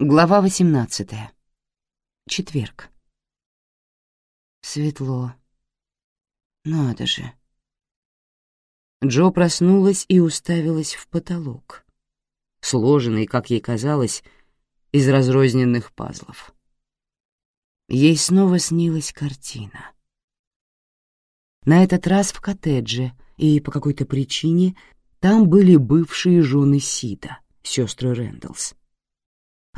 Глава 18. Четверг. Светло. Надо же. Джо проснулась и уставилась в потолок, сложенный, как ей казалось, из разрозненных пазлов. Ей снова снилась картина. На этот раз в коттедже, и по какой-то причине там были бывшие жены Сида, сестры Рэндаллс.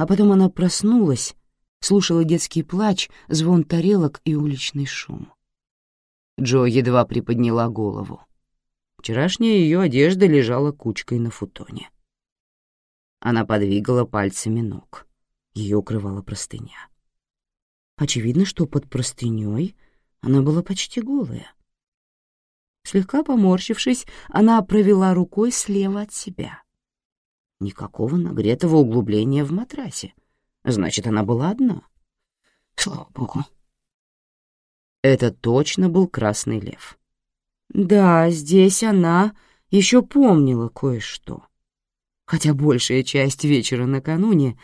А потом она проснулась, слушала детский плач, звон тарелок и уличный шум. Джо едва приподняла голову. Вчерашняя ее одежда лежала кучкой на футоне. Она подвигала пальцами ног. Ее укрывала простыня. Очевидно, что под простыней она была почти голая. Слегка поморщившись, она провела рукой слева от себя. Никакого нагретого углубления в матрасе. Значит, она была одна. Слава богу. Это точно был красный лев. Да, здесь она еще помнила кое-что. Хотя большая часть вечера накануне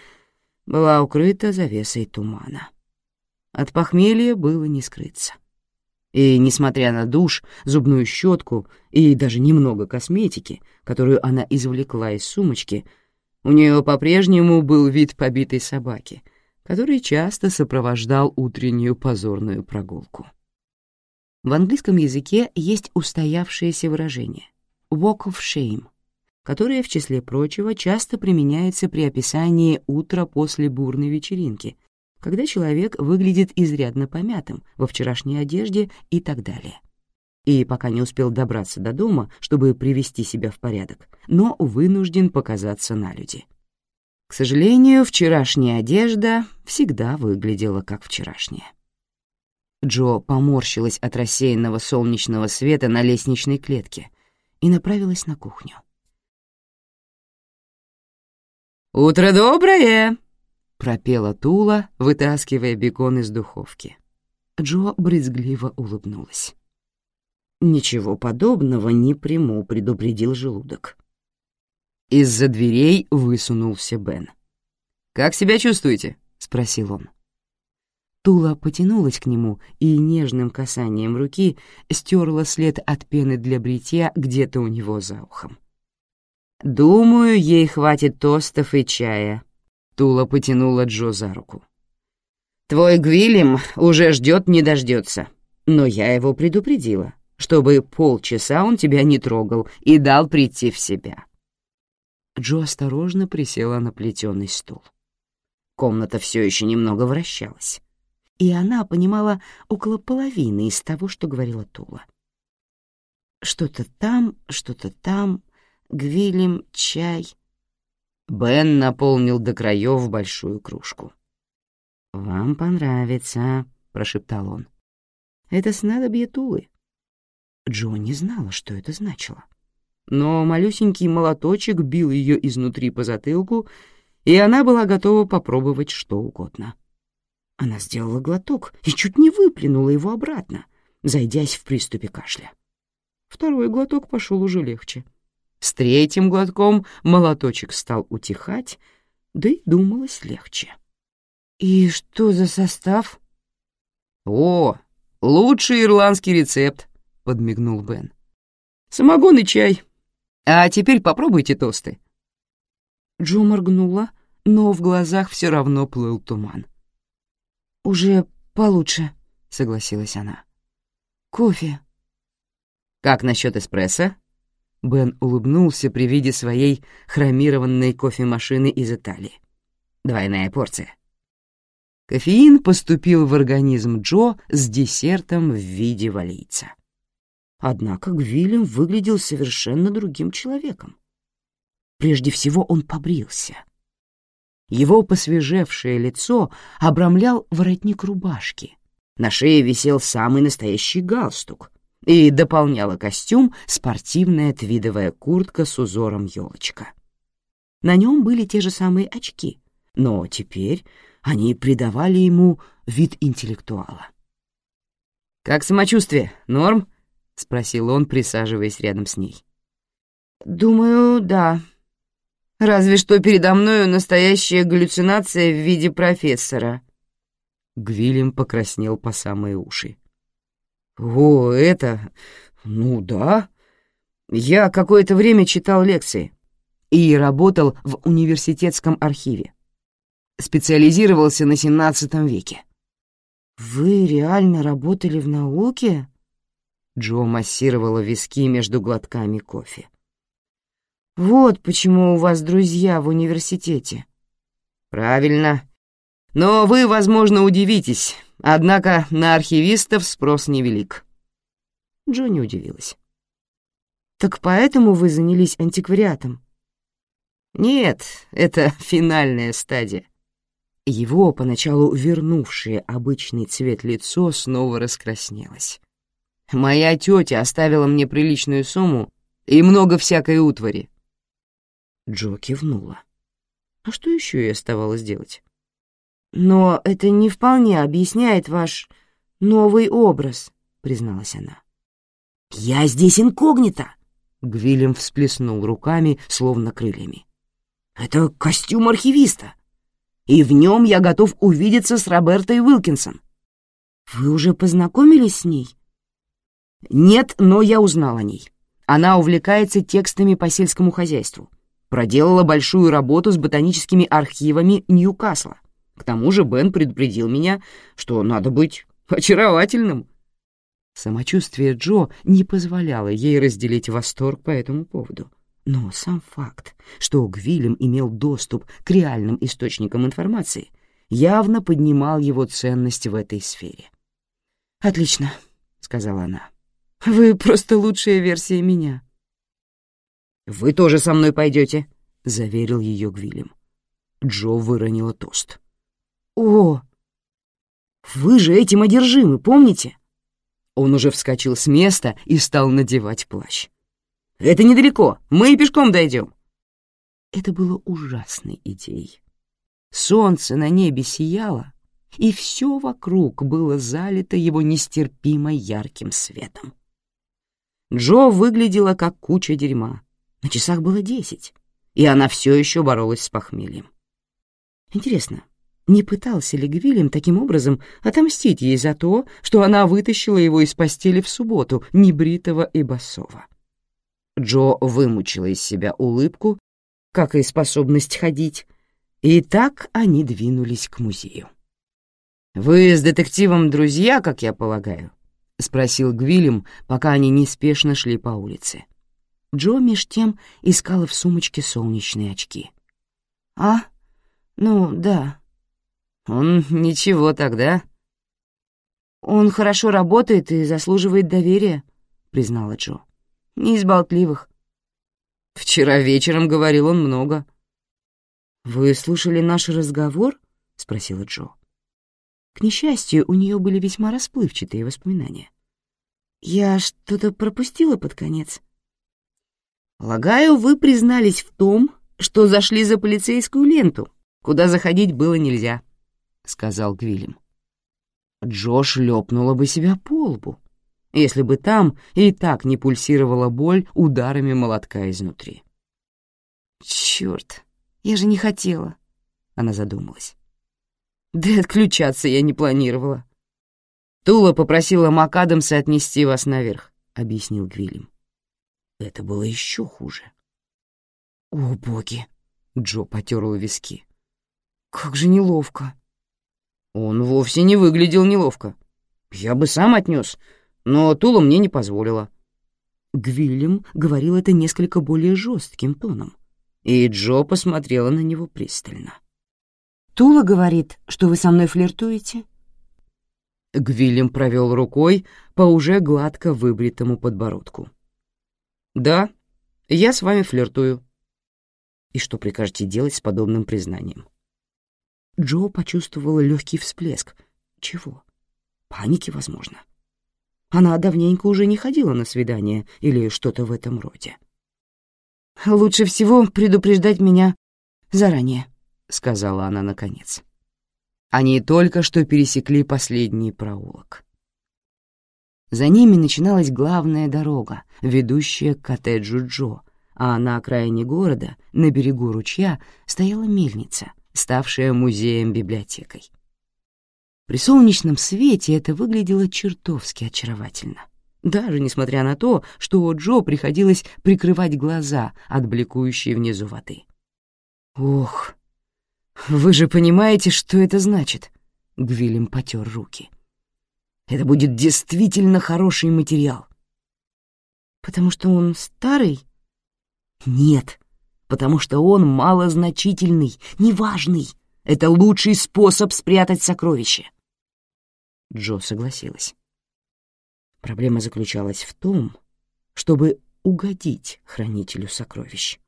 была укрыта завесой тумана. От похмелья было не скрыться. И, несмотря на душ, зубную щетку и даже немного косметики, которую она извлекла из сумочки, у нее по-прежнему был вид побитой собаки, который часто сопровождал утреннюю позорную прогулку. В английском языке есть устоявшееся выражение «walk of shame», которое, в числе прочего, часто применяется при описании утра после бурной вечеринки — когда человек выглядит изрядно помятым во вчерашней одежде и так далее. И пока не успел добраться до дома, чтобы привести себя в порядок, но вынужден показаться на люди. К сожалению, вчерашняя одежда всегда выглядела как вчерашняя. Джо поморщилась от рассеянного солнечного света на лестничной клетке и направилась на кухню. «Утро доброе!» — пропела Тула, вытаскивая бекон из духовки. Джо брезгливо улыбнулась. «Ничего подобного не приму», — предупредил желудок. Из-за дверей высунулся Бен. «Как себя чувствуете?» — спросил он. Тула потянулась к нему и нежным касанием руки стерла след от пены для бритья где-то у него за ухом. «Думаю, ей хватит тостов и чая», Тула потянула Джо за руку. «Твой Гвилем уже ждет, не дождется. Но я его предупредила, чтобы полчаса он тебя не трогал и дал прийти в себя». Джо осторожно присела на плетеный стул. Комната все еще немного вращалась, и она понимала около половины из того, что говорила Тула. Что-то там, что-то там, Гвилем, чай — Бен наполнил до краев большую кружку. «Вам понравится», — прошептал он. «Это снадобье Тулы». Джо не знала, что это значило. Но малюсенький молоточек бил ее изнутри по затылку, и она была готова попробовать что угодно. Она сделала глоток и чуть не выплюнула его обратно, зайдясь в приступе кашля. Второй глоток пошел уже легче — с третьим глотком молоточек стал утихать, да и думалось легче. «И что за состав?» «О, лучший ирландский рецепт», — подмигнул Бен. «Самогон и чай. А теперь попробуйте тосты». Джо моргнула, но в глазах все равно плыл туман. «Уже получше», — согласилась она. «Кофе». «Как насчет эспрессо?» Бен улыбнулся при виде своей хромированной кофемашины из Италии. Двойная порция. Кофеин поступил в организм Джо с десертом в виде валийца. Однако Гвилем выглядел совершенно другим человеком. Прежде всего он побрился. Его посвежевшее лицо обрамлял воротник рубашки. На шее висел самый настоящий галстук, и дополняла костюм спортивная твидовая куртка с узором елочка. На нем были те же самые очки, но теперь они придавали ему вид интеллектуала. «Как самочувствие? Норм?» — спросил он, присаживаясь рядом с ней. «Думаю, да». Разве что передо мною настоящая галлюцинация в виде профессора». Гвилем покраснел по самые уши. «О, это... ну да. Я какое-то время читал лекции и работал в университетском архиве. Специализировался на XVII веке». «Вы реально работали в науке?» Джо массировала виски между глотками кофе. «Вот почему у вас друзья в университете». «Правильно. Но вы, возможно, удивитесь, однако на архивистов спрос невелик». Джо не удивилась. «Так поэтому вы занялись антиквариатом?» «Нет, это финальная стадия». Его, поначалу вернувшее обычный цвет лицо, снова раскраснелось. Моя тетя оставила мне приличную сумму и много всякой утвари. Джо кивнула. А что еще ей оставалось делать? Но это не вполне объясняет ваш новый образ, призналась она. Я здесь инкогнито. Гвилем всплеснул руками, словно крыльями. Это костюм архивиста, и в нем я готов увидеться с Робертой Уилкинсон. Вы уже познакомились с ней? Нет, но я узнал о ней. Она увлекается текстами по сельскому хозяйству. Проделала большую работу с ботаническими архивами Ньюкасла. К тому же Бен предупредил меня, что надо быть очаровательным. Самочувствие Джо не позволяло ей разделить восторг по этому поводу. Но сам факт, что Гвилем имел доступ к реальным источникам информации, явно поднимал его ценность в этой сфере. «Отлично», — сказала она. Вы просто лучшая версия меня». «Вы тоже со мной пойдете», — заверил ее Гвилем. Джо выронила тост. «О, вы же этим одержимы, помните?» Он уже вскочил с места и стал надевать плащ. «Это недалеко, мы и пешком дойдем». Это было ужасной идеей. Солнце на небе сияло, и все вокруг было залито его нестерпимо ярким светом. Джо выглядела как куча дерьма. На часах было десять, и она все еще боролась с похмельем. Интересно, не пытался ли Гвилем таким образом отомстить ей за то, что она вытащила его из постели в субботу, небритого и босого? Джо вымучила из себя улыбку, как и способность ходить, и так они двинулись к музею. «Вы с детективом друзья, как я полагаю?» — спросил Гвилем, пока они неспешно шли по улице. Джо меж тем искала в сумочке солнечные очки. «А? Ну, да». «Он ничего тогда». «Он хорошо работает и заслуживает доверия», — признала Джо. «Не из болтливых». «Вчера вечером говорил он много». «Вы слушали наш разговор?» — спросила Джо. К несчастью, у нее были весьма расплывчатые воспоминания. «Я что-то пропустила под конец?» «Полагаю, вы признались в том, что зашли за полицейскую ленту, куда заходить было нельзя», — сказал Гвилем. Джош лепнула бы себя по лбу, если бы там и так не пульсировала боль ударами молотка изнутри. «Чёрт, я же не хотела», — она задумалась. Да и отключаться я не планировала. Тула попросила МакАдамса отнести вас наверх, — объяснил Гвилем. Это было еще хуже. О, боги! Джо потерла виски. Как же неловко. Он вовсе не выглядел неловко. Я бы сам отнес, но Тула мне не позволила. Гвилем говорил это несколько более жестким тоном, и Джо посмотрела на него пристально. — Тула говорит, что вы со мной флиртуете?» Гвилем провел рукой по уже гладко выбритому подбородку. «Да, я с вами флиртую». «И что прикажете делать с подобным признанием?» Джо почувствовала легкий всплеск. Чего? Паники, возможно. Она давненько уже не ходила на свидание или что-то в этом роде. «Лучше всего предупреждать меня заранее», — сказала она наконец. Они только что пересекли последний проулок. За ними начиналась главная дорога, ведущая к коттеджу Джо, а на окраине города, на берегу ручья, стояла мельница, ставшая музеем-библиотекой. При солнечном свете это выглядело чертовски очаровательно, даже несмотря на то, что Джо приходилось прикрывать глаза от бликующей внизу воды. «Ох, вы же понимаете, что это значит?» — Гвилем потер руки. «Это будет действительно хороший материал». «Потому что он старый?» «Нет, потому что он малозначительный, неважный. Это лучший способ спрятать сокровище». Джо согласилась. Проблема заключалась в том, чтобы угодить хранителю сокровищ.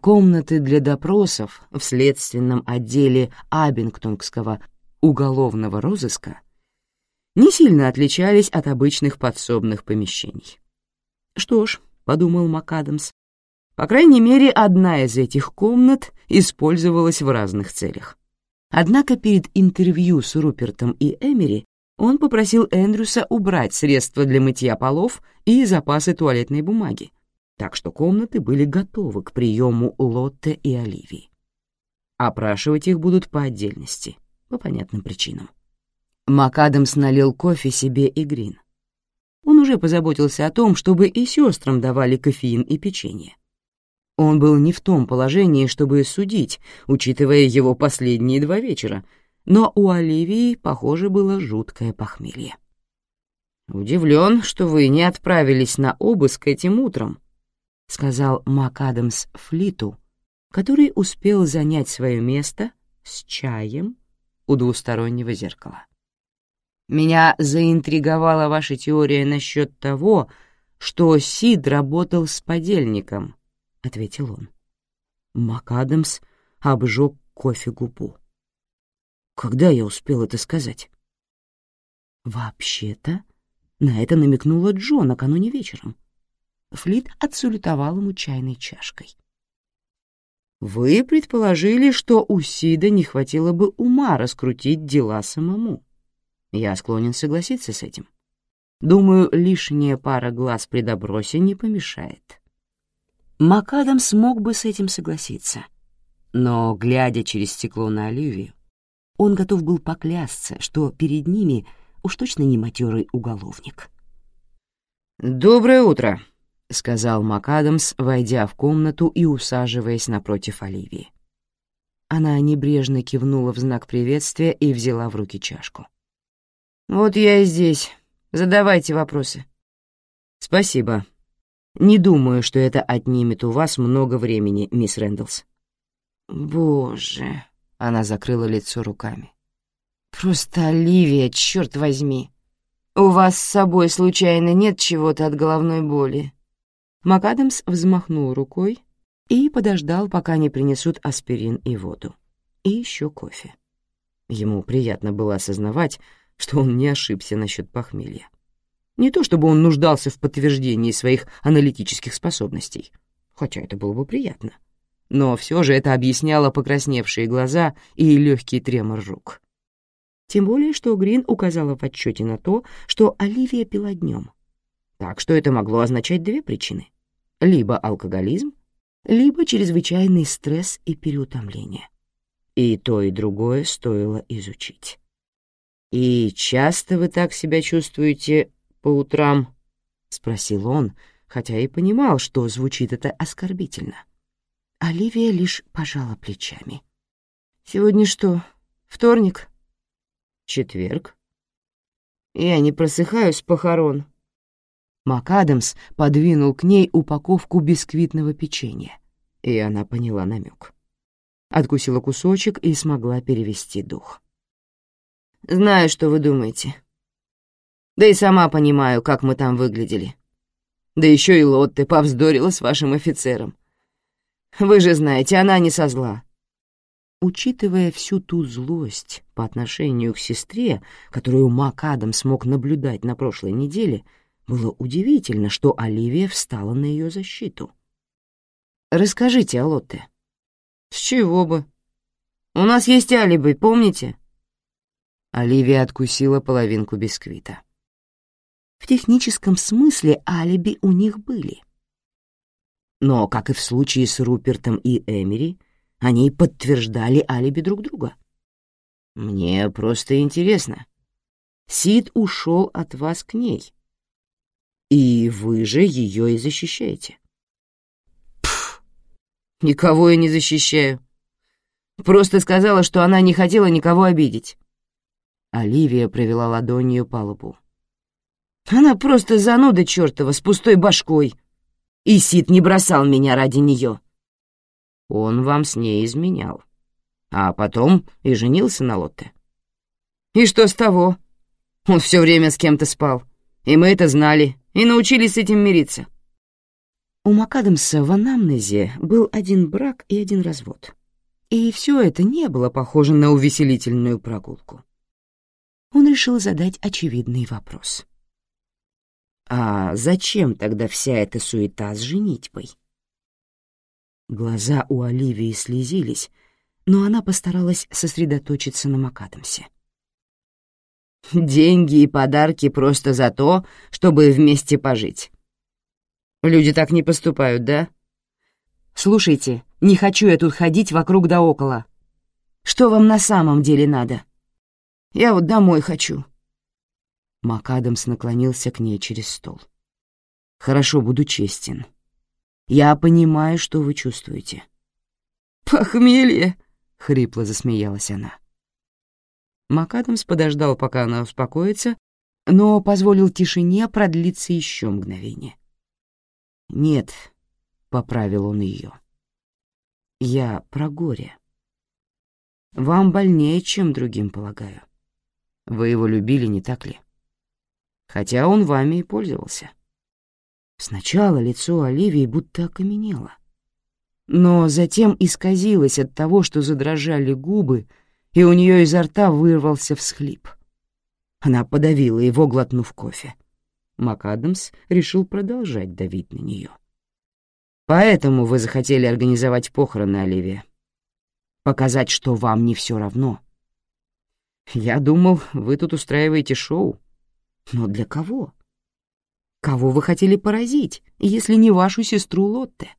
Комнаты для допросов в следственном отделе Абингтонгского уголовного розыска не сильно отличались от обычных подсобных помещений. «Что ж», — подумал МакАдамс, по крайней мере, одна из этих комнат использовалась в разных целях. Однако перед интервью с Рупертом и Эмери он попросил Эндрюса убрать средства для мытья полов и запасы туалетной бумаги, так что комнаты были готовы к приему Лотте и Оливии. Опрашивать их будут по отдельности, по понятным причинам. МакАдамс налил кофе себе и Грин. Он уже позаботился о том, чтобы и сестрам давали кофеин и печенье. Он был не в том положении, чтобы судить, учитывая его последние два вечера, но у Оливии, похоже, было жуткое похмелье. «Удивлен, что вы не отправились на обыск этим утром», — сказал МакАдамс Флиту, который успел занять свое место с чаем у двустороннего зеркала. «Меня заинтриговала ваша теория насчет того, что Сид работал с подельником, — ответил он. МакАдамс обжег кофе губу. Когда я успел это сказать? Вообще-то, на это намекнула Джо накануне вечером. Флит отсулетовал ему чайной чашкой. Вы предположили, что у Сида не хватило бы ума раскрутить дела самому. Я склонен согласиться с этим. Думаю, лишняя пара глаз при допросе не помешает. МакАдам смог бы с этим согласиться. Но, глядя через стекло на Оливию, он готов был поклясться, что перед ними уж точно не матерый уголовник. «Доброе утро», — сказал МакАдамс, войдя в комнату и усаживаясь напротив Оливии. Она небрежно кивнула в знак приветствия и взяла в руки чашку. «Вот я и здесь. Задавайте вопросы». «Спасибо», не думаю, что это отнимет у вас много времени, мисс Рэндаллс». «Боже...» — она закрыла лицо руками. «Просто Оливия, черт возьми! У вас с собой случайно нет чего-то от головной боли?» МакАдамс взмахнул рукой и подождал, пока не принесут аспирин и воду. И еще кофе. Ему приятно было осознавать, что он не ошибся насчет похмелья. Не то чтобы он нуждался в подтверждении своих аналитических способностей, хотя это было бы приятно. Но все же это объясняло покрасневшие глаза и легкий тремор рук. Тем более, что Грин указала в отчете на то, что Оливия пила днем. Так что это могло означать две причины. Либо алкоголизм, либо чрезвычайный стресс и переутомление. И то, и другое стоило изучить. «И часто вы так себя чувствуете по утрам?» — спросил он, хотя и понимал, что звучит это оскорбительно. Оливия лишь пожала плечами. «Сегодня что, вторник?» «Четверг». «Я не просыхаю с похорон». МакАдамс подвинул к ней упаковку бисквитного печенья, и она поняла намек. Откусила кусочек и смогла перевести дух. «Знаю, что вы думаете. Да и сама понимаю, как мы там выглядели. Да еще и Лотте повздорила с вашим офицером. Вы же знаете, она не со зла. Учитывая всю ту злость по отношению к сестре, которую Мак Адам смог наблюдать на прошлой неделе, было удивительно, что Оливия встала на ее защиту. «Расскажите о Лотте». «С чего бы? У нас есть алиби, помните?» Оливия откусила половинку бисквита. В техническом смысле алиби у них были. Но, как и в случае с Рупертом и Эмери, они подтверждали алиби друг друга. Мне просто интересно. Сид ушел от вас к ней, и вы же ее и защищаете. Пф, никого я не защищаю. Просто сказала, что она не хотела никого обидеть. Оливия провела ладонью по лбу. Она просто зануда чертова с пустой башкой. И Сид не бросал меня ради нее. Он вам с ней изменял. А потом и женился на Лотте. И что с того? Он все время с кем-то спал. И мы это знали, и научились с этим мириться. У МакАдамса в анамнезе был один брак и один развод. И все это не было похоже на увеселительную прогулку. Он решил задать очевидный вопрос. «А зачем тогда вся эта суета с женитьбой?» Глаза у Оливии слезились, но она постаралась сосредоточиться на МакАдамсе. Деньги и подарки просто за то, чтобы вместе пожить. Люди так не поступают, да? Слушайте, не хочу я тут ходить вокруг да около. Что вам на самом деле надо? Я вот домой хочу. МакАдамс наклонился к ней через стол. Хорошо, буду честен. Я понимаю, что вы чувствуете. «Похмелье!» — хрипло засмеялась она. МакАдамс подождал, пока она успокоится, но позволил тишине продлиться еще мгновение. «Нет», — поправил он ее, — «я про горе. Вам больнее, чем другим, полагаю. Вы его любили, не так ли? Хотя он вами и пользовался». Сначала лицо Оливии будто окаменело, но затем исказилось от того, что задрожали губы, и у нее изо рта вырвался всхлип. Она подавила его, глотнув кофе. МакАдамс решил продолжать давить на нее. «Поэтому вы захотели организовать похороны, Оливия. Показать, что вам не все равно. Я думал, вы тут устраиваете шоу. Но для кого? Кого вы хотели поразить, если не вашу сестру Лотте?»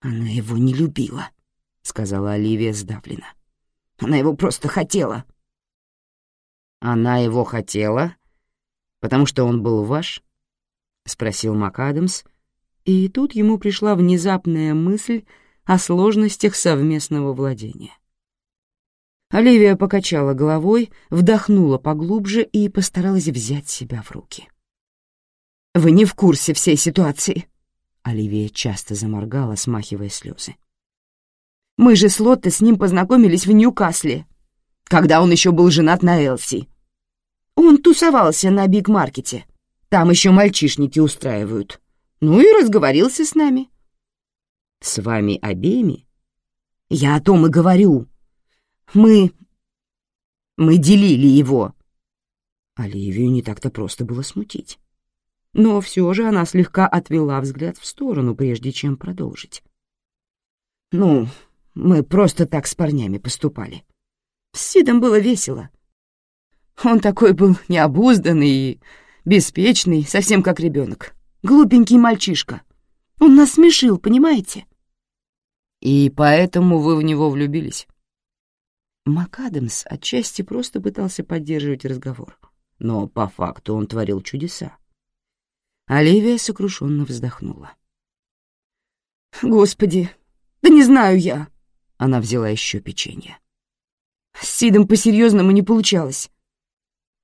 «Она его не любила», — сказала Оливия сдавленно. Она его просто хотела». «Она его хотела? Потому что он был ваш?» — спросил МакАдамс, и тут ему пришла внезапная мысль о сложностях совместного владения. Оливия покачала головой, вдохнула поглубже и постаралась взять себя в руки. «Вы не в курсе всей ситуации», — Оливия часто заморгала, смахивая слезы. Мы же с Лотте с ним познакомились в Ньюкасле, когда он еще был женат на Элси. Он тусовался на Биг-маркете. Там еще мальчишники устраивают. Ну и разговорился с нами. С вами обеими? Я о том и говорю. Мы... Мы делили его. Оливию не так-то просто было смутить. Но все же она слегка отвела взгляд в сторону, прежде чем продолжить. «Ну, мы просто так с парнями поступали. С Сидом было весело. Он такой был необузданный и беспечный, совсем как ребенок. Глупенький мальчишка. Он нас смешил, понимаете? И поэтому вы в него влюбились? МакАдамс отчасти просто пытался поддерживать разговор, но по факту он творил чудеса. Оливия сокрушенно вздохнула. «Господи, да не знаю я. Она взяла еще печенье. С Сидом по-серьезному не получалось.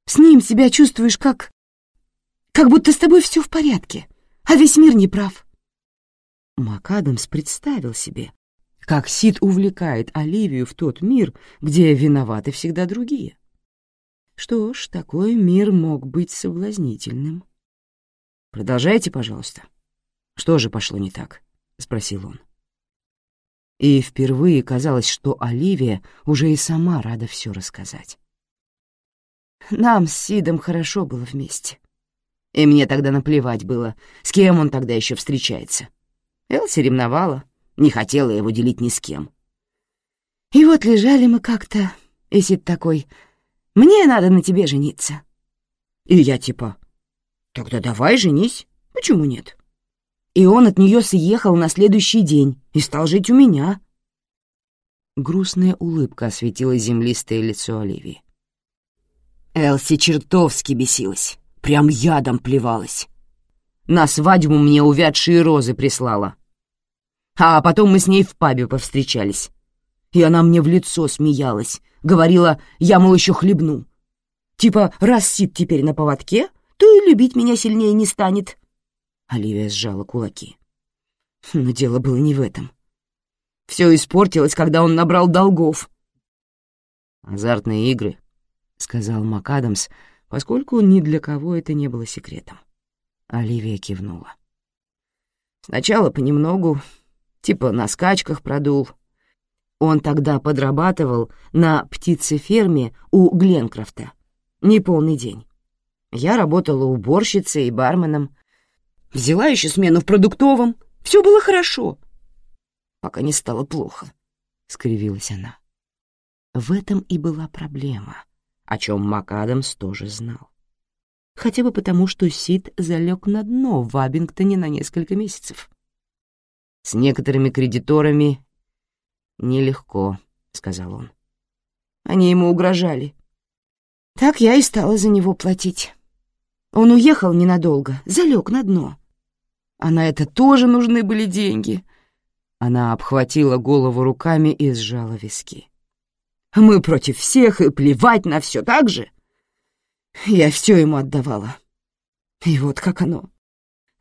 С ним себя чувствуешь как... Как будто с тобой все в порядке, а весь мир не прав. МакАдамс представил себе, как Сид увлекает Оливию в тот мир, где виноваты всегда другие. Что ж, такой мир мог быть соблазнительным. «Продолжайте, пожалуйста. Что же пошло не так?» — спросил он и впервые казалось, что Оливия уже и сама рада все рассказать. Нам с Сидом хорошо было вместе. И мне тогда наплевать было, с кем он тогда еще встречается. Элси ревновала, не хотела его делить ни с кем. И вот лежали мы как-то, и Сид такой, «Мне надо на тебе жениться». И я типа, Тогда давай женись, почему нет? И он от нее съехал на следующий день и стал жить у меня. Грустная улыбка осветила землистое лицо Оливии. Элси чертовски бесилась, прям ядом плевалась. На свадьбу мне увядшие розы прислала. А потом мы с ней в пабе повстречались. И она мне в лицо смеялась, говорила, я, мол, еще хлебну. Типа, раз Сид теперь на поводке, то и любить меня сильнее не станет. Оливия сжала кулаки. Но дело было не в этом. Все испортилось, когда он набрал долгов. «Азартные игры», — сказал МакАдамс, поскольку ни для кого это не было секретом. Оливия кивнула. Сначала понемногу, типа на скачках продул. Он тогда подрабатывал на птицеферме у Гленкрофта. Неполный день. Я работала уборщицей и барменом. Взяла еще смену в продуктовом. Все было хорошо. Пока не стало плохо, — скривилась она. В этом и была проблема, о чем МакАдамс тоже знал. Хотя бы потому, что Сид залег на дно в Абингтоне на несколько месяцев. «С некоторыми кредиторами нелегко», — сказал он. Они ему угрожали. Так я и стала за него платить. Он уехал ненадолго, залег на дно. А на это тоже нужны были деньги. Она обхватила голову руками и сжала виски. Мы против всех и плевать на все так же. Я все ему отдавала. И вот как оно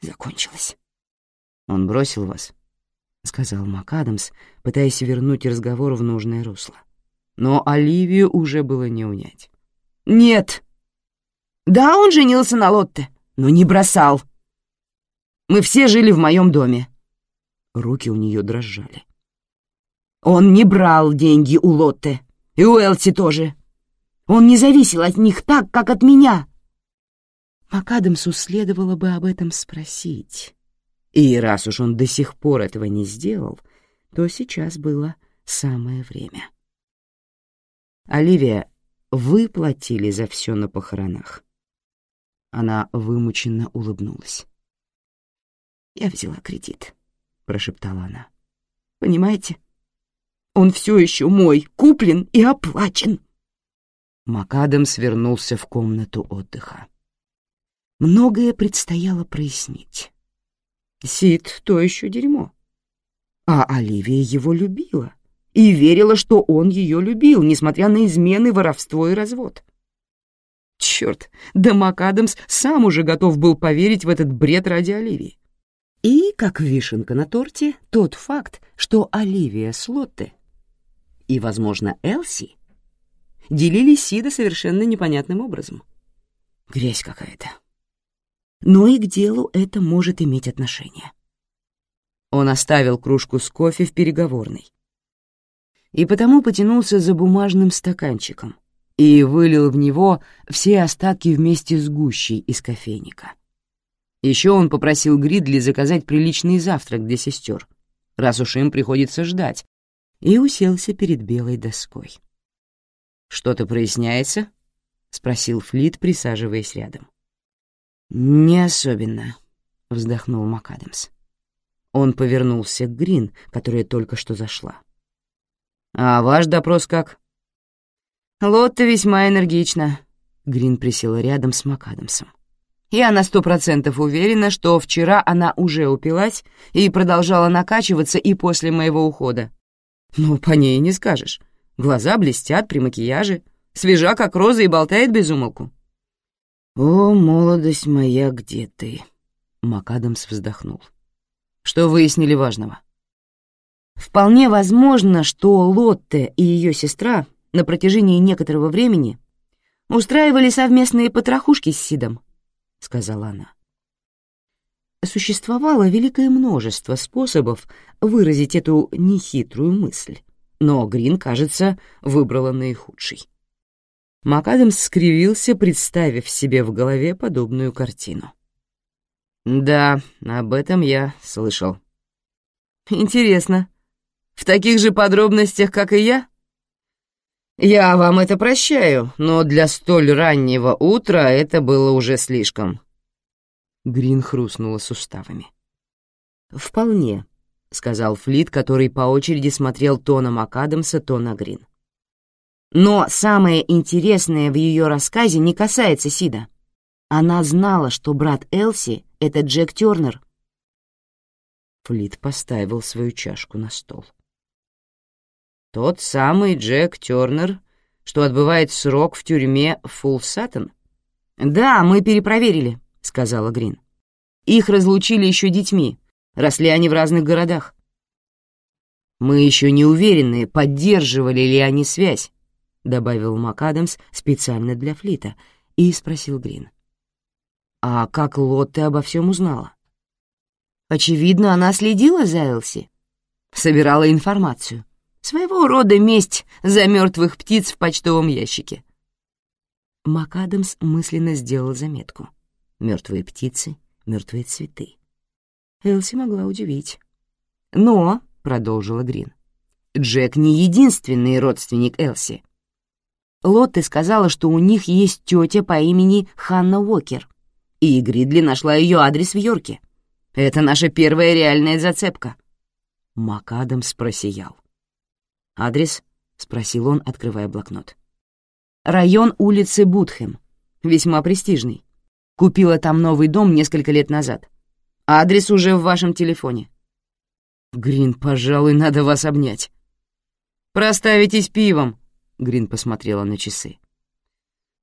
закончилось. «Он бросил вас?» — сказал МакАдамс, пытаясь вернуть разговор в нужное русло. Но Оливию уже было не унять. «Нет. Да, он женился на Лотте, но не бросал. Мы все жили в моем доме». Руки у нее дрожали. «Он не брал деньги у Лотте, и у Элси тоже. Он не зависел от них так, как от меня». МакАдамсу следовало бы об этом спросить. И раз уж он до сих пор этого не сделал, то сейчас было самое время. «Оливия, вы платили за все на похоронах». Она вымученно улыбнулась. «Я взяла кредит», — прошептала она. «Понимаете? Он все еще мой, куплен и оплачен». МакАдам свернулся в комнату отдыха. Многое предстояло прояснить. Сид — то еще дерьмо. А Оливия его любила и верила, что он ее любил, несмотря на измены, воровство и развод. Черт, да МакАдамс сам уже готов был поверить в этот бред ради Оливии. И, как вишенка на торте, тот факт, что Оливия с и, возможно, Элси делили Сида совершенно непонятным образом. Грязь какая-то. Но и к делу это может иметь отношение. Он оставил кружку с кофе в переговорной. И потому потянулся за бумажным стаканчиком и вылил в него все остатки вместе с гущей из кофейника. Еще он попросил Гридли заказать приличный завтрак для сестер, раз уж им приходится ждать, и уселся перед белой доской. «Что-то проясняется?» — спросил Флит, присаживаясь рядом. «Не особенно», — вздохнул МакАдамс. Он повернулся к Грин, которая только что зашла. «А ваш допрос как?» «Лотта весьма энергична», — Грин присела рядом с МакАдамсом. «Я на сто процентов уверена, что вчера она уже упилась и продолжала накачиваться и после моего ухода. Ну, по ней не скажешь. Глаза блестят при макияже, свежа, как роза, и болтает без умолку. «О, молодость моя, где ты?» МакАдамс вздохнул. «Что выяснили важного?» «Вполне возможно, что Лотте и ее сестра на протяжении некоторого времени устраивали совместные потрохушки с Сидом», — сказала она. Существовало великое множество способов выразить эту нехитрую мысль но Грин, кажется, выбрала наихудший. МакАдамс скривился, представив себе в голове подобную картину. «Да, об этом я слышал». «Интересно, в таких же подробностях, как и я?» «Я вам это прощаю, но для столь раннего утра это было уже слишком». Грин хрустнула суставами. «Вполне», — сказал Флит, который по очереди смотрел то на МакАдамса, то на Грин. «Но самое интересное в ее рассказе не касается Сида. Она знала, что брат Элси — это Джек Тернер». Флит поставил свою чашку на стол. «Тот самый Джек Тернер, что отбывает срок в тюрьме Фулл Саттон?» «Да, мы перепроверили», — сказала Грин. «Их разлучили еще детьми, росли они в разных городах. Мы еще не уверены, поддерживали ли они связь, добавил МакАдамс специально для Флита и спросил Грин. А как Лотте обо всем узнала? Очевидно, она следила за Элси, собирала информацию. Своего рода месть за мертвых птиц в почтовом ящике. МакАдамс мысленно сделал заметку. Мертвые птицы, мертвые цветы. Элси могла удивить. «Но», — продолжила Грин, — «Джек не единственный родственник Элси. Лотте сказала, что у них есть тетя по имени Ханна Уокер, и Гридли нашла ее адрес в Йорке. Это наша первая реальная зацепка». МакАдамс просиял. «Адрес?» — спросил он, открывая блокнот. «Район улицы Бутхэм. Весьма престижный. Купила там новый дом несколько лет назад. Адрес уже в вашем телефоне. Грин, пожалуй, надо вас обнять. Проставитесь пивом, Грин посмотрела на часы.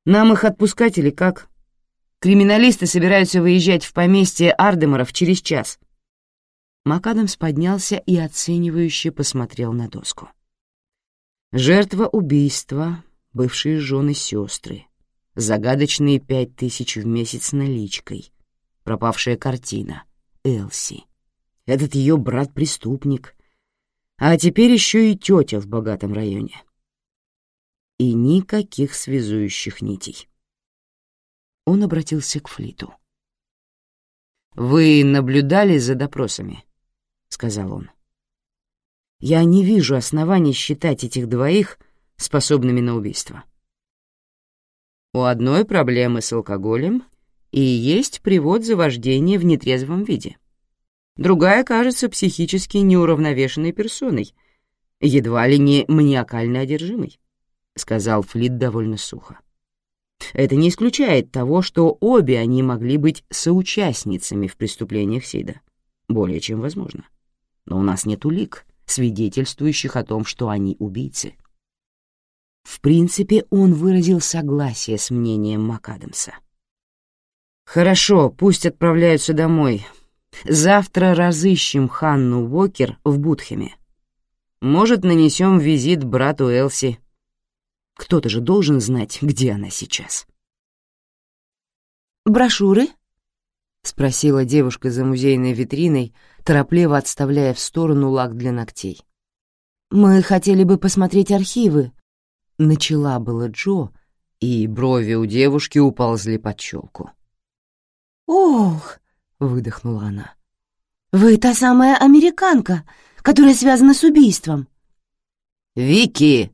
Нам их отпускать или как? Криминалисты собираются выезжать в поместье Ардеморов через час. МакАдамс поднялся и оценивающе посмотрел на доску. Жертва убийства, бывшие жены сестры, загадочные пять тысяч в месяц наличкой, пропавшая картина — Элси. Этот ее брат-преступник. А теперь еще и тетя в богатом районе. И никаких связующих нитей. Он обратился к Флиту. «Вы наблюдали за допросами?» — сказал он. «Я не вижу оснований считать этих двоих способными на убийство. У одной проблемы с алкоголем, и есть привод за вождение в нетрезвом виде. Другая кажется психически неуравновешенной персоной, едва ли не маниакально одержимой, — сказал Флит довольно сухо. Это не исключает того, что обе они могли быть соучастницами в преступлениях Сида. Более чем возможно. Но у нас нет улик, свидетельствующих о том, что они убийцы. В принципе, он выразил согласие с мнением МакАдамса. «Хорошо, пусть отправляются домой. Завтра разыщем Ханну Уокер в Бутхеме. Может, нанесем визит брату Элси. Кто-то же должен знать, где она сейчас». «Брошюры?» — спросила девушка за музейной витриной, торопливо отставляя в сторону лак для ногтей. «Мы хотели бы посмотреть архивы», — начала было Джо, и брови у девушки уползли под щелку. «Ох!» — выдохнула она. «Вы та самая американка, которая связана с убийством». «Вики!»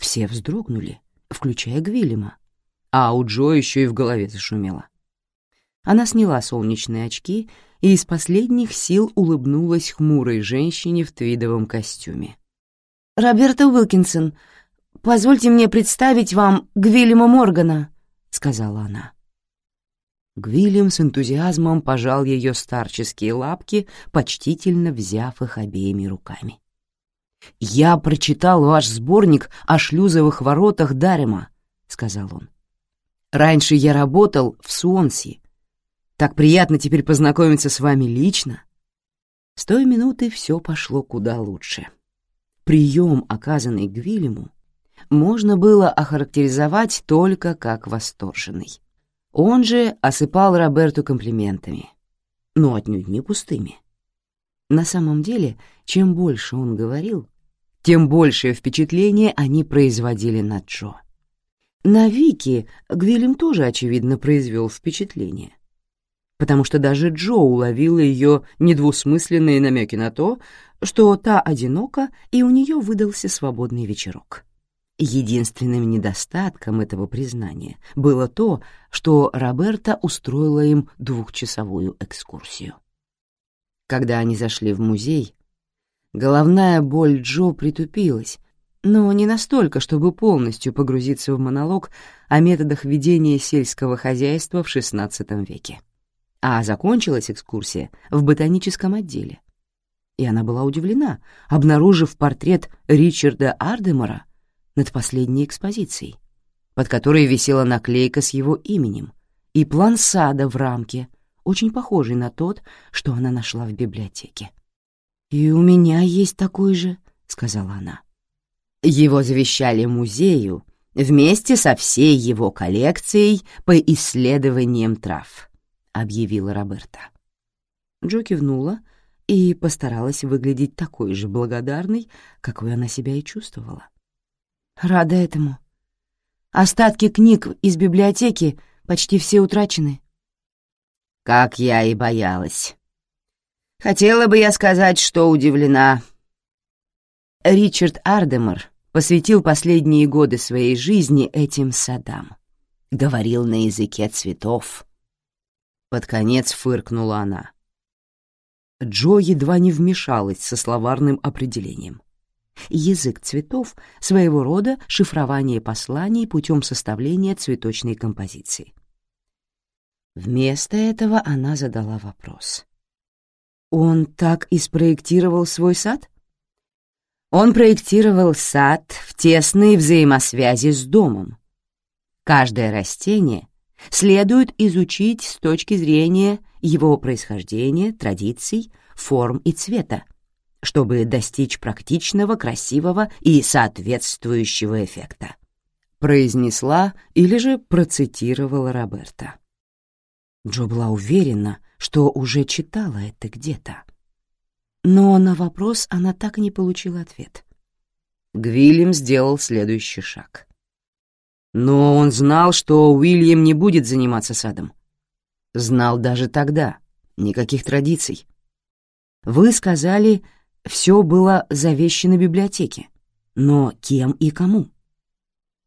Все вздрогнули, включая Гвиллема, а у Джо еще и в голове зашумело. Она сняла солнечные очки и из последних сил улыбнулась хмурой женщине в твидовом костюме. «Роберта Уилкинсон, позвольте мне представить вам Гвиллема Моргана», — сказала она. Гвильям с энтузиазмом пожал ее старческие лапки, почтительно взяв их обеими руками. «Я прочитал ваш сборник о шлюзовых воротах Дарема», — сказал он. «Раньше я работал в Суонси. Так приятно теперь познакомиться с вами лично». С той минуты все пошло куда лучше. Прием, оказанный Гвильяму, можно было охарактеризовать только как восторженный. Он же осыпал Роберту комплиментами, но отнюдь не пустыми. На самом деле, чем больше он говорил, тем большее впечатление они производили на Джо. На Вики Гвиллем тоже, очевидно, произвел впечатление, потому что даже Джо уловила ее недвусмысленные намеки на то, что та одинока, и у нее выдался свободный вечерок. Единственным недостатком этого признания было то, что Роберта устроила им двухчасовую экскурсию. Когда они зашли в музей, головная боль Джо притупилась, но не настолько, чтобы полностью погрузиться в монолог о методах ведения сельского хозяйства в XVI веке. А закончилась экскурсия в ботаническом отделе. И она была удивлена, обнаружив портрет Ричарда Ардемора над последней экспозицией, под которой висела наклейка с его именем, и план сада в рамке, очень похожий на тот, что она нашла в библиотеке. «И у меня есть такой же», — сказала она. Его завещали музею вместе со всей его коллекцией по исследованиям трав, объявила Роберта. Джо кивнула и постаралась выглядеть такой же благодарной, какой она себя и чувствовала. Рада этому. Остатки книг из библиотеки почти все утрачены. Как я и боялась. Хотела бы я сказать, что удивлена. Ричард Ардемор посвятил последние годы своей жизни этим садам. Говорил на языке цветов. Под конец фыркнула она. Джо едва не вмешалась со словарным определением. Язык цветов — своего рода шифрование посланий путем составления цветочной композиции. Вместо этого она задала вопрос. «Он так и спроектировал свой сад?» Он проектировал сад в тесной взаимосвязи с домом. Каждое растение следует изучить с точки зрения его происхождения, традиций, форм и цвета, чтобы достичь практичного, красивого и соответствующего эффекта. Произнесла или же процитировала Роберта. Джо была уверена, что уже читала это где-то. Но на вопрос она так и не получила ответ. Гвильям сделал следующий шаг. Но он знал, что Уильям не будет заниматься садом. Знал даже тогда. Никаких традиций. Вы сказали, все было завещено библиотеке. Но кем и кому?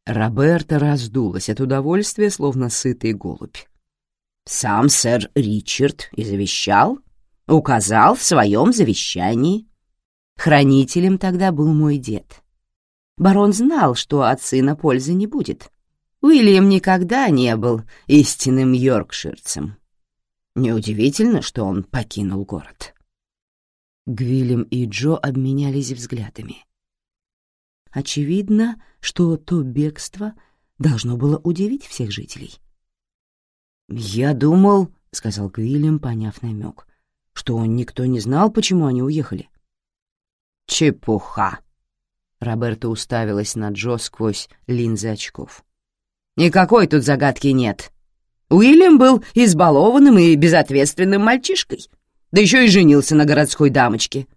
Роберта раздулась от удовольствия, словно сытый голубь. Сам сэр Ричард и завещал, указал в своем завещании. Хранителем тогда был мой дед. Барон знал, что от сына пользы не будет. Уильям никогда не был истинным йоркширцем. Неудивительно, что он покинул город. Гвилем и Джо обменялись взглядами. Очевидно, что то бегство должно было удивить всех жителей. «Я думал», — сказал Гвилем, поняв намек, что никто не знал, почему они уехали. «Чепуха!» — Роберта уставилась на Джо сквозь линзы очков. «Никакой тут загадки нет. Уильям был избалованным и безответственным мальчишкой, да еще и женился на городской дамочке.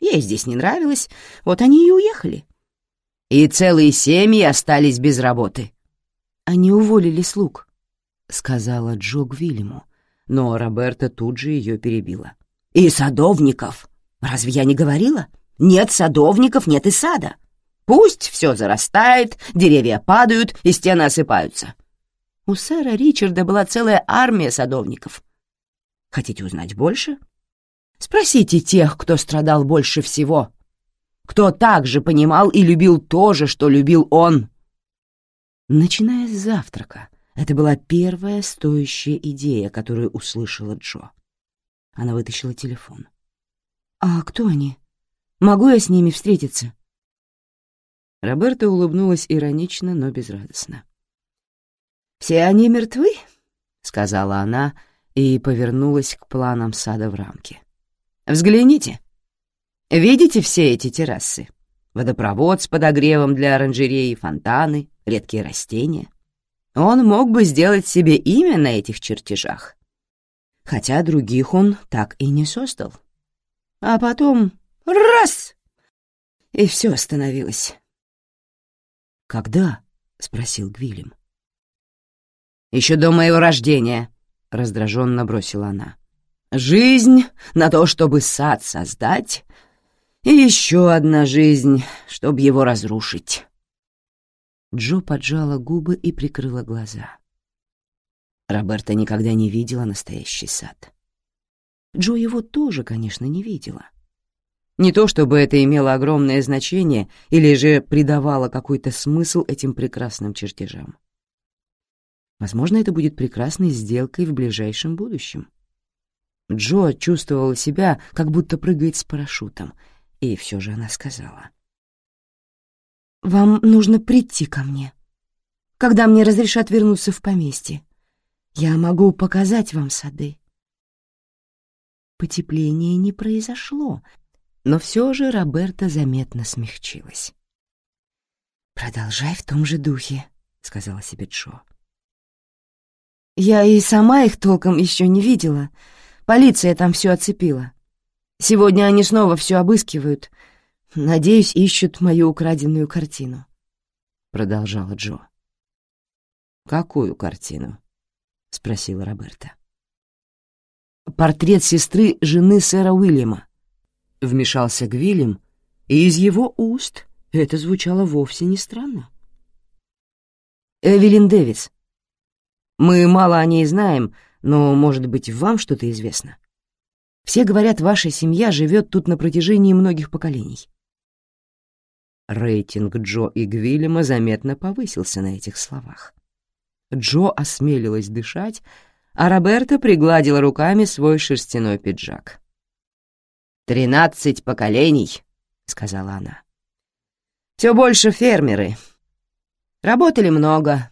Ей здесь не нравилось, вот они и уехали. И целые семьи остались без работы. Они уволили слуг, — сказала Джо Гвильяму, но Роберта тут же ее перебила. «И садовников! Разве я не говорила? Нет садовников, нет и сада. Пусть все зарастает, деревья падают и стены осыпаются. У сэра Ричарда была целая армия садовников. Хотите узнать больше? Спросите тех, кто страдал больше всего. Кто также понимал и любил то же, что любил он. Начиная с завтрака, это была первая стоящая идея, которую услышала Джо. Она вытащила телефон. «А кто они? Могу я с ними встретиться?» Роберта улыбнулась иронично, но безрадостно. «Все они мертвы?» — сказала она и повернулась к планам сада в рамке. Взгляните. Видите все эти террасы? Водопровод с подогревом для оранжереи, фонтаны, редкие растения. Он мог бы сделать себе имя на этих чертежах. Хотя других он так и не создал. А потом — раз! И все остановилось. «Когда?» — спросил Гвилем. «Еще до моего рождения», — раздраженно бросила она. Жизнь на то, чтобы сад создать, и еще одна жизнь, чтобы его разрушить. Джо поджала губы и прикрыла глаза. Роберта никогда не видела настоящий сад. Джо его тоже, конечно, не видела. Не то чтобы это имело огромное значение или же придавало какой-то смысл этим прекрасным чертежам. Возможно, это будет прекрасной сделкой в ближайшем будущем. Джо чувствовала себя, как будто прыгает с парашютом, и все же она сказала. «Вам нужно прийти ко мне, когда мне разрешат вернуться в поместье. Я могу показать вам сады». Потепление не произошло, но все же Роберта заметно смягчилась. «Продолжай в том же духе», — сказала себе Джо. «Я и сама их толком еще не видела. Полиция там все оцепила. Сегодня они снова все обыскивают. Надеюсь, ищут мою украденную картину», — продолжала Джо. «Какую картину?» — спросила Роберта. «Портрет сестры жены сэра Уильяма», — вмешался Гвиллем, и из его уст это звучало вовсе не странно. «Эвелин Дэвис. Мы мало о ней знаем, но, может быть, вам что-то известно. Все говорят, ваша семья живет тут на протяжении многих поколений». Рейтинг Джо и Гвиллема заметно повысился на этих словах. Джо осмелилась дышать, а Роберта пригладила руками свой шерстяной пиджак. «Тринадцать поколений», — сказала она. «Все больше фермеры. Работали много.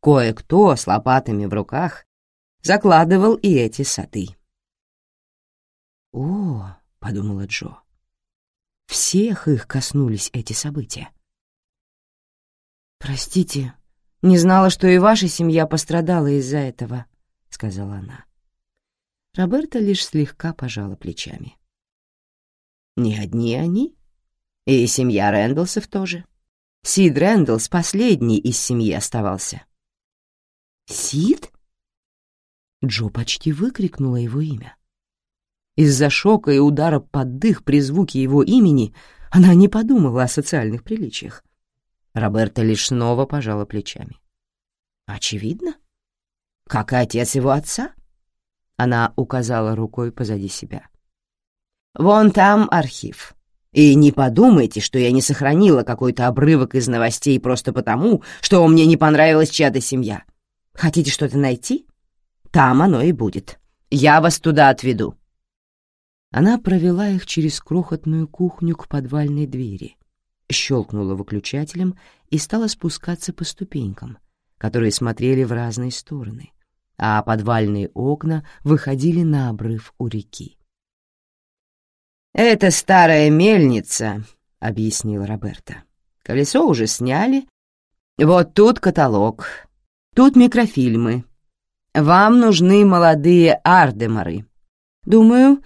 Кое-кто с лопатами в руках закладывал и эти сады». «О», — подумала Джо, — «всех их коснулись эти события». «Простите, не знала, что и ваша семья пострадала из-за этого», — сказала она. Роберта лишь слегка пожала плечами. «Не одни они. И семья Рэндалсов тоже. Сид Рэндалс последний из семьи оставался». «Сид?» Джо почти выкрикнула его имя. Из-за шока и удара под дых при звуке его имени она не подумала о социальных приличиях. Роберта лишь снова пожала плечами. «Очевидно как и отец его отца. Она указала рукой позади себя. «Вон там архив. И не подумайте, что я не сохранила какой-то обрывок из новостей просто потому, что мне не понравилась чья-то семья. Хотите что-то найти? Там оно и будет. Я вас туда отведу». Она провела их через крохотную кухню к подвальной двери, щелкнула выключателем и стала спускаться по ступенькам, которые смотрели в разные стороны, а подвальные окна выходили на обрыв у реки. «Это старая мельница», — объяснил Роберта. «Колесо уже сняли. Вот тут каталог, тут микрофильмы. Вам нужны молодые ардемары. Думаю,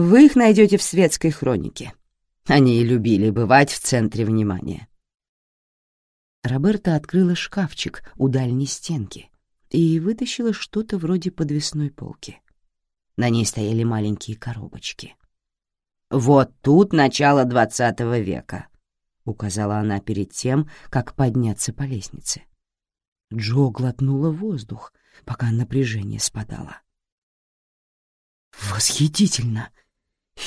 вы их найдете в светской хронике. Они любили бывать в центре внимания». Роберта открыла шкафчик у дальней стенки и вытащила что-то вроде подвесной полки. На ней стояли маленькие коробочки. «Вот тут начало двадцатого века», — указала она перед тем, как подняться по лестнице. Джо глотнула воздух, пока напряжение спадало. «Восхитительно!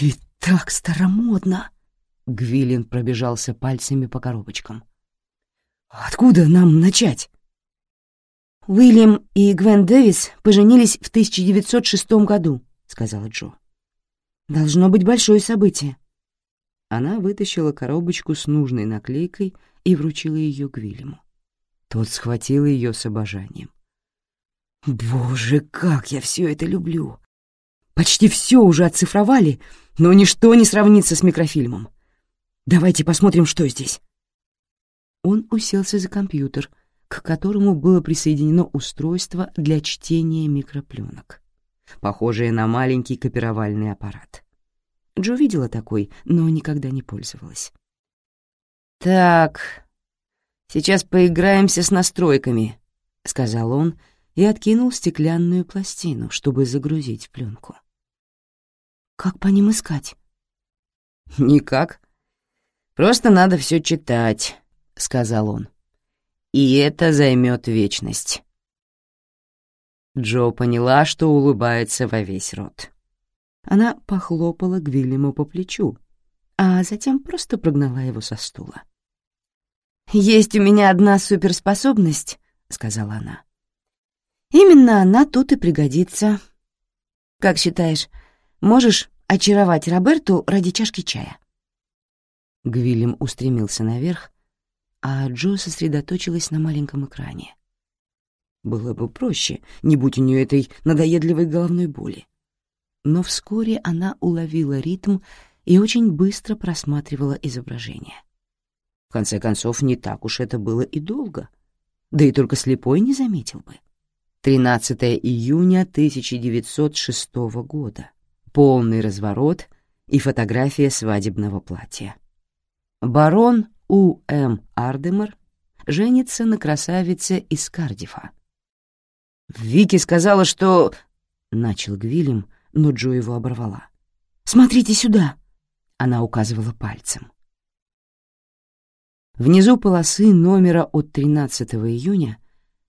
И так старомодно!» Гвиллин пробежался пальцами по коробочкам. «Откуда нам начать?» «Уильям и Гвен Дэвис поженились в 1906 году», — сказала Джо. «Должно быть большое событие». Она вытащила коробочку с нужной наклейкой и вручила ее Гвильяму. Тот схватил ее с обожанием. «Боже, как я все это люблю! Почти все уже оцифровали, но ничто не сравнится с микрофильмом. Давайте посмотрим, что здесь». Он уселся за компьютер — к которому было присоединено устройство для чтения микропленок, похожее на маленький копировальный аппарат. Джо видела такой, но никогда не пользовалась. «Так, сейчас поиграемся с настройками», — сказал он и откинул стеклянную пластину, чтобы загрузить пленку. «Как по ним искать?» «Никак. Просто надо все читать», — сказал он. И это займет вечность. Джо поняла, что улыбается во весь рот. Она похлопала Гвильяму по плечу, а затем просто прогнала его со стула. «Есть у меня одна суперспособность», — сказала она. «Именно она тут и пригодится. Как считаешь, можешь очаровать Роберту ради чашки чая?» Гвильям устремился наверх, а Джо сосредоточилась на маленьком экране. Было бы проще, не будь у нее этой надоедливой головной боли. Но вскоре она уловила ритм и очень быстро просматривала изображение. В конце концов, не так уж это было и долго, да и только слепой не заметил бы. 13 июня 1906 года. Полный разворот и фотография свадебного платья. Барон У. М. Ардемер женится на красавице из Кардифа. «Вики сказала, что...» — начал Гвилем, но Джо его оборвала. «Смотрите сюда!» — она указывала пальцем. Внизу полосы номера от 13 июня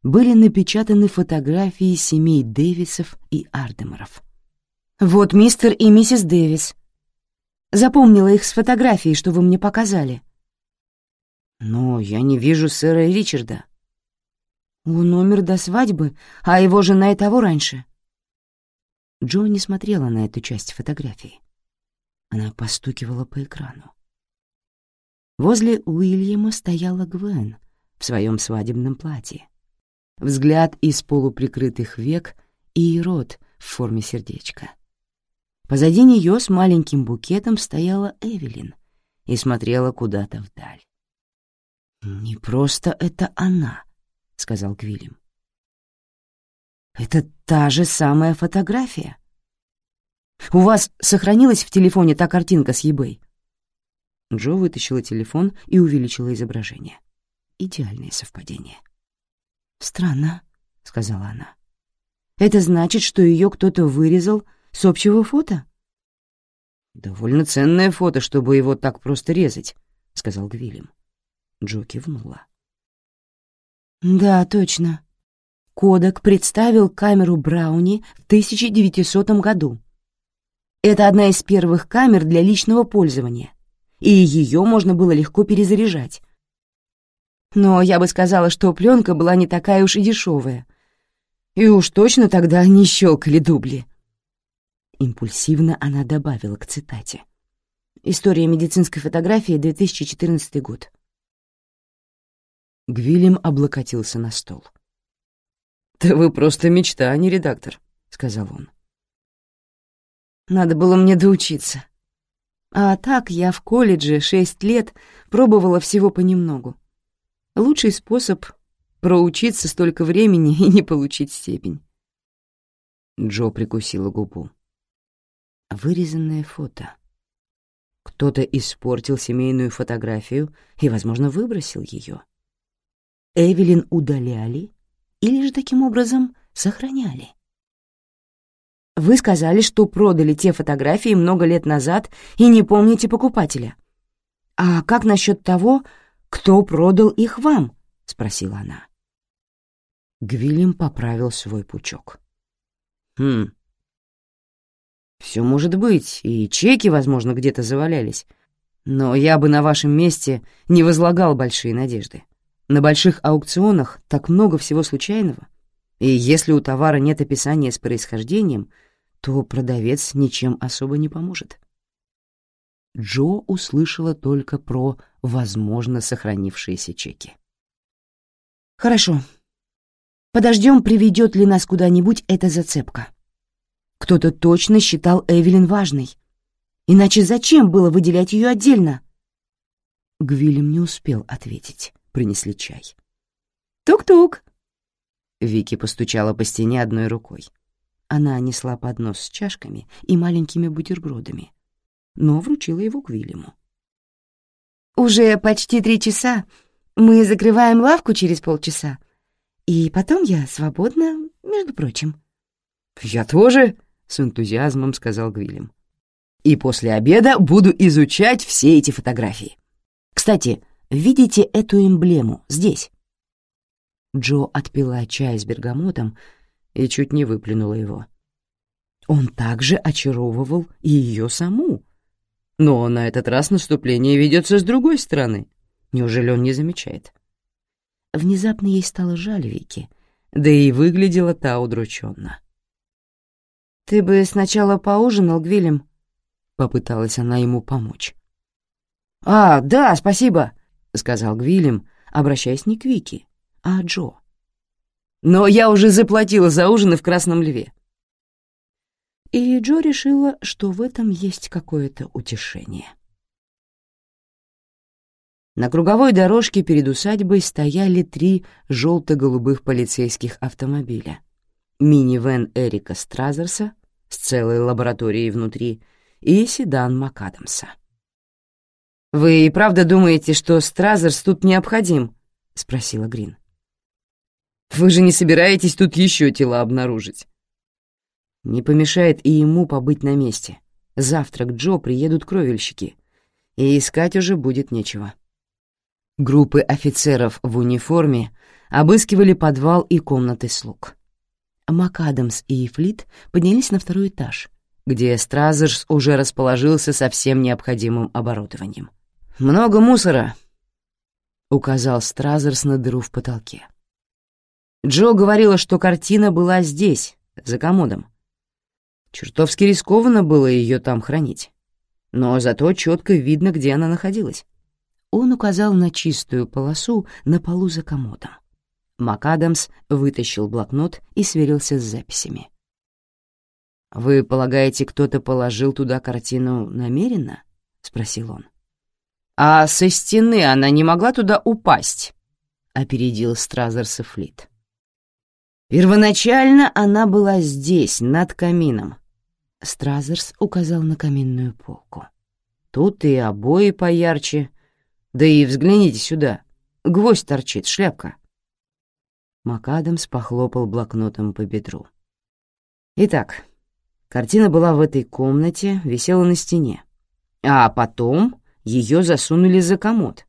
были напечатаны фотографии семей Дэвисов и Ардемеров. «Вот мистер и миссис Дэвис. Запомнила их с фотографией, что вы мне показали». «Но я не вижу сэра Ричарда», он умер до свадьбы, а его жена и того раньше. Джо не смотрела на эту часть фотографии. Она постукивала по экрану. Возле Уильяма стояла Гвен в своем свадебном платье. Взгляд из полуприкрытых век и рот в форме сердечка. Позади нее с маленьким букетом стояла Эвелин и смотрела куда-то вдаль. Не просто это она —— сказал Квиллим. «Это та же самая фотография. У вас сохранилась в телефоне та картинка с eBay?» Джо вытащила телефон и увеличила изображение. Идеальное совпадение. «Странно», — сказала она. «Это значит, что ее кто-то вырезал с общего фото?» «Довольно ценное фото, чтобы его так просто резать», — сказал Гвилем. Джо кивнула. Да, точно. Кодек представил камеру Брауни в 1900 году. Это одна из первых камер для личного пользования, и ее можно было легко перезаряжать. Но я бы сказала, что пленка была не такая уж и дешевая. И уж точно тогда не щелкали дубли. Импульсивно она добавила к цитате. История медицинской фотографии, 2014 год. Гвилем облокотился на стол. «Да вы просто мечта, а не редактор», — сказал он. «Надо было мне доучиться. А так я в колледже шесть лет пробовала всего понемногу. Лучший способ — проучиться столько времени и не получить степень». Джо прикусила губу. Вырезанное фото. Кто-то испортил семейную фотографию и, возможно, выбросил ее. Эвелин удаляли или же таким образом сохраняли? Вы сказали, что продали те фотографии много лет назад и не помните покупателя. А как насчет того, кто продал их вам? — спросила она. Гвилем поправил свой пучок. «Хм. Все может быть, и чеки, возможно, где-то завалялись. Но я бы на вашем месте не возлагал большие надежды. На больших аукционах так много всего случайного, и если у товара нет описания с происхождением, то продавец ничем особо не поможет. Джо услышала только про возможно сохранившиеся чеки. «Хорошо. Подождем, приведет ли нас куда-нибудь эта зацепка. Кто-то точно считал Эвелин важной. Иначе зачем было выделять ее отдельно?» Гвилем не успел ответить принесли чай. «Тук-тук!» Вики постучала по стене одной рукой. Она несла поднос с чашками и маленькими бутербродами, но вручила его к Вильяму. «Уже почти три часа. Мы закрываем лавку через полчаса. И потом я свободна, между прочим». «Я тоже», — с энтузиазмом сказал Гвилем. «И после обеда буду изучать все эти фотографии. Кстати, Видите эту эмблему здесь?» Джо отпила чай с бергамотом и чуть не выплюнула его. Он также очаровывал и ее саму. Но на этот раз наступление ведется с другой стороны. Неужели он не замечает? Внезапно ей стало жаль Вики, да и выглядела та удрученно. «Ты бы сначала поужинал, Гвилем?» — попыталась она ему помочь. «А, да, спасибо», — сказал Гвилем, обращаясь не к Вики, а Джо. «Но я уже заплатила за ужин в Красном Льве». И Джо решила, что в этом есть какое-то утешение. На круговой дорожке перед усадьбой стояли три желто-голубых полицейских автомобиля. Минивэн Эрика Стразерса с целой лабораторией внутри и седан МакАдамса. «Вы и правда думаете, что Стразерс тут необходим?» — спросила Грин. «Вы же не собираетесь тут еще тела обнаружить?» Не помешает и ему побыть на месте. Завтра к Джо приедут кровельщики, и искать уже будет нечего. Группы офицеров в униформе обыскивали подвал и комнаты слуг. МакАдамс и Флит поднялись на второй этаж, где Стразерс уже расположился со всем необходимым оборудованием. «Много мусора», — указал Стразерс на дыру в потолке. Джо говорила, что картина была здесь, за комодом. Чертовски рискованно было ее там хранить. Но зато четко видно, где она находилась. Он указал на чистую полосу на полу за комодом. МакАдамс вытащил блокнот и сверился с записями. «Вы полагаете, кто-то положил туда картину намеренно?» — спросил он. «А со стены она не могла туда упасть?» — опередил Стразерс и Флит. «Первоначально она была здесь, над камином». Стразерс указал на каминную полку. «Тут и обои поярче, да и взгляните сюда. Гвоздь торчит, шляпка. МакАдамс похлопал блокнотом по бедру. Итак, картина была в этой комнате, висела на стене. А потом ее засунули за комод.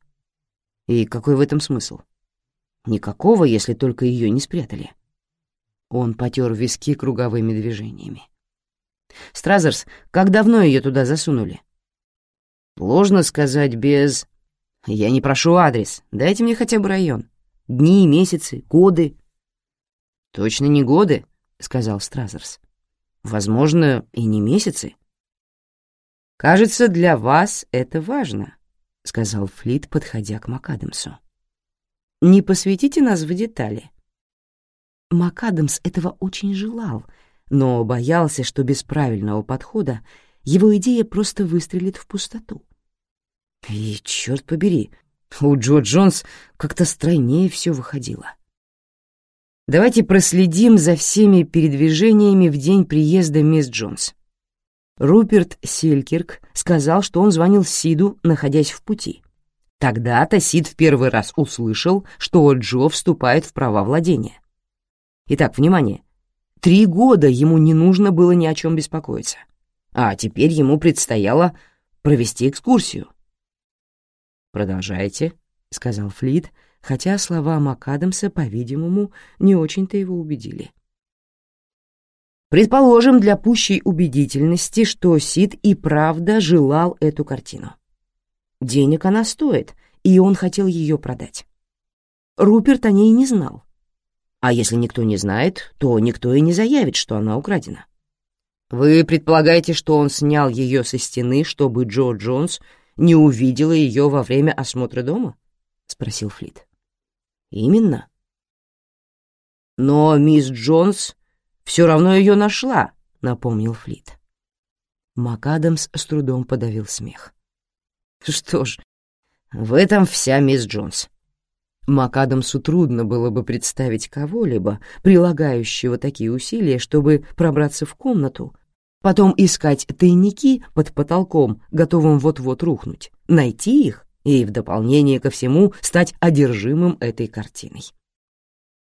И какой в этом смысл? Никакого, если только ее не спрятали. Он потер виски круговыми движениями. «Стразерс, как давно ее туда засунули?» «Сложно сказать без...» Я не прошу адрес, дайте мне хотя бы район. Дни, месяцы, годы. Точно не годы, сказал Стразерс. Возможно, и не месяцы. Кажется, для вас это важно, сказал Флит, подходя к МакАдамсу. Не посвятите нас в детали. МакАдамс этого очень желал, но боялся, что без правильного подхода его идея просто выстрелит в пустоту. И, черт побери, у Джо Джонс как-то стройнее все выходило. Давайте проследим за всеми передвижениями в день приезда мисс Джонс. Руперт Селькирк сказал, что он звонил Сиду, находясь в пути. Тогда-то Сид в первый раз услышал, что Джо вступает в права владения. Итак, внимание. Три года ему не нужно было ни о чем беспокоиться. А теперь ему предстояло провести экскурсию. «Продолжайте», — сказал Флит, хотя слова МакАдамса, по-видимому, не очень-то его убедили. Предположим для пущей убедительности, что Сид и правда желал эту картину. Денег она стоит, и он хотел ее продать. Руперт о ней не знал. А если никто не знает, то никто и не заявит, что она украдена. Вы предполагаете, что он снял ее со стены, чтобы Джо Джонс не увидела ее во время осмотра дома?» — спросил Флит. «Именно». «Но мисс Джонс все равно ее нашла», — напомнил Флит. МакАдамс с трудом подавил смех. «Что ж, в этом вся мисс Джонс». МакАдамсу трудно было бы представить кого-либо, прилагающего такие усилия, чтобы пробраться в комнату, потом искать тайники под потолком, готовым вот-вот рухнуть, найти их и, в дополнение ко всему, стать одержимым этой картиной.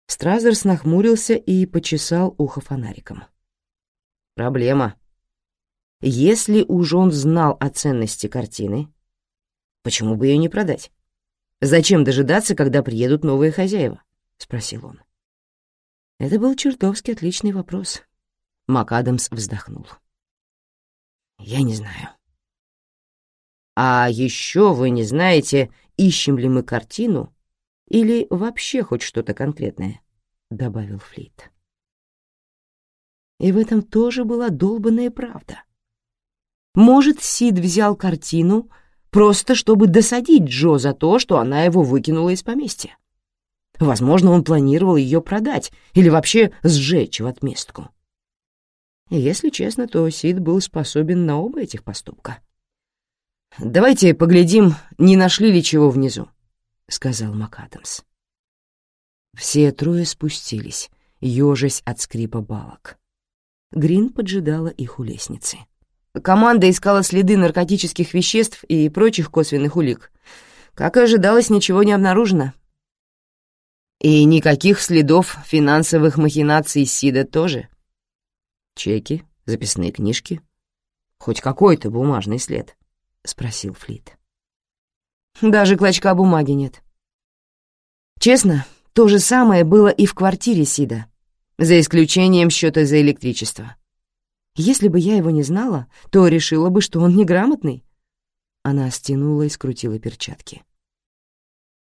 Стразерс нахмурился и почесал ухо фонариком. Проблема. Если уж он знал о ценности картины, почему бы ее не продать? Зачем дожидаться, когда приедут новые хозяева? — спросил он. Это был чертовски отличный вопрос. МакАдамс вздохнул. «Я не знаю». «А еще вы не знаете, ищем ли мы картину или вообще хоть что-то конкретное?» — добавил Флит. И в этом тоже была долбанная правда. Может, Сид взял картину просто чтобы досадить Джо за то, что она его выкинула из поместья. Возможно, он планировал ее продать или вообще сжечь в отместку. Если честно, то Сид был способен на оба этих поступка. «Давайте поглядим, не нашли ли чего внизу», — сказал МакАдамс. Все трое спустились, ежась от скрипа балок. Грин поджидала их у лестницы. Команда искала следы наркотических веществ и прочих косвенных улик. Как и ожидалось, ничего не обнаружено. И никаких следов финансовых махинаций Сида тоже. Чеки, записные книжки. Хоть какой-то бумажный след, — спросил Флит. Даже клочка бумаги нет. Честно, то же самое было и в квартире Сида, за исключением счета за электричество. Если бы я его не знала, то решила бы, что он неграмотный. Она стянула и скрутила перчатки.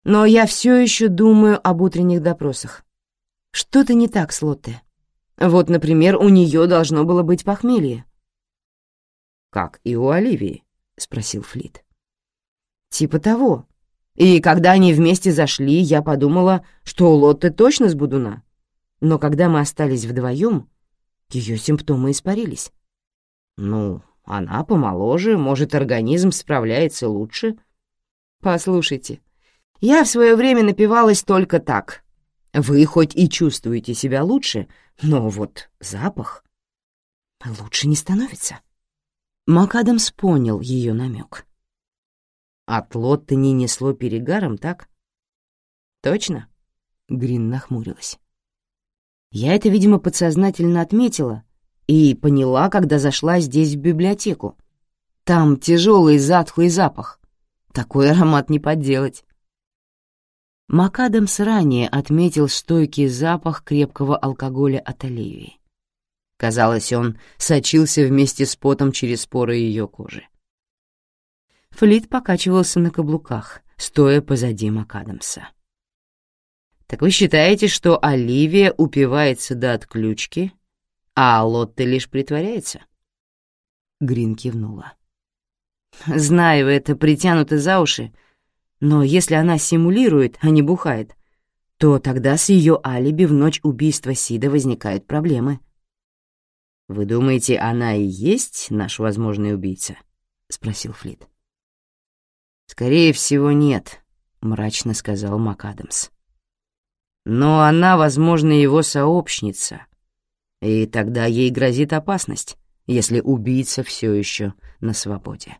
Но я все еще думаю об утренних допросах. Что-то не так с Лотте. Вот, например, у нее должно было быть похмелье. «Как и у Оливии?» — спросил Флит. «Типа того. И когда они вместе зашли, я подумала, что у Лотты точно с Будуна. Но когда мы остались вдвоем, ее симптомы испарились. Ну, она помоложе, может, организм справляется лучше. Послушайте, я в свое время напивалась только так. Вы хоть и чувствуете себя лучше, но вот запах лучше не становится. МакАдамс понял ее намек. От Лотты не несло перегаром, так? Точно? Грин нахмурилась. Я это, видимо, подсознательно отметила и поняла, когда зашла здесь в библиотеку. Там тяжелый затхлый запах. Такой аромат не подделать. МакАдамс ранее отметил стойкий запах крепкого алкоголя от Оливии. Казалось, он сочился вместе с потом через поры ее кожи. Флит покачивался на каблуках, стоя позади МакАдамса. Так вы считаете, что Оливия упивается до отключки, а Лотта лишь притворяется? Грин кивнула. Знаю, это притянуто за уши, но если она симулирует, а не бухает, то тогда с ее алиби в ночь убийства Сида возникают проблемы. «Вы думаете, она и есть наш возможный убийца?» — спросил Флит. «Скорее всего, нет», — мрачно сказал МакАдамс. Но она, возможно, его сообщница, и тогда ей грозит опасность, если убийца все еще на свободе.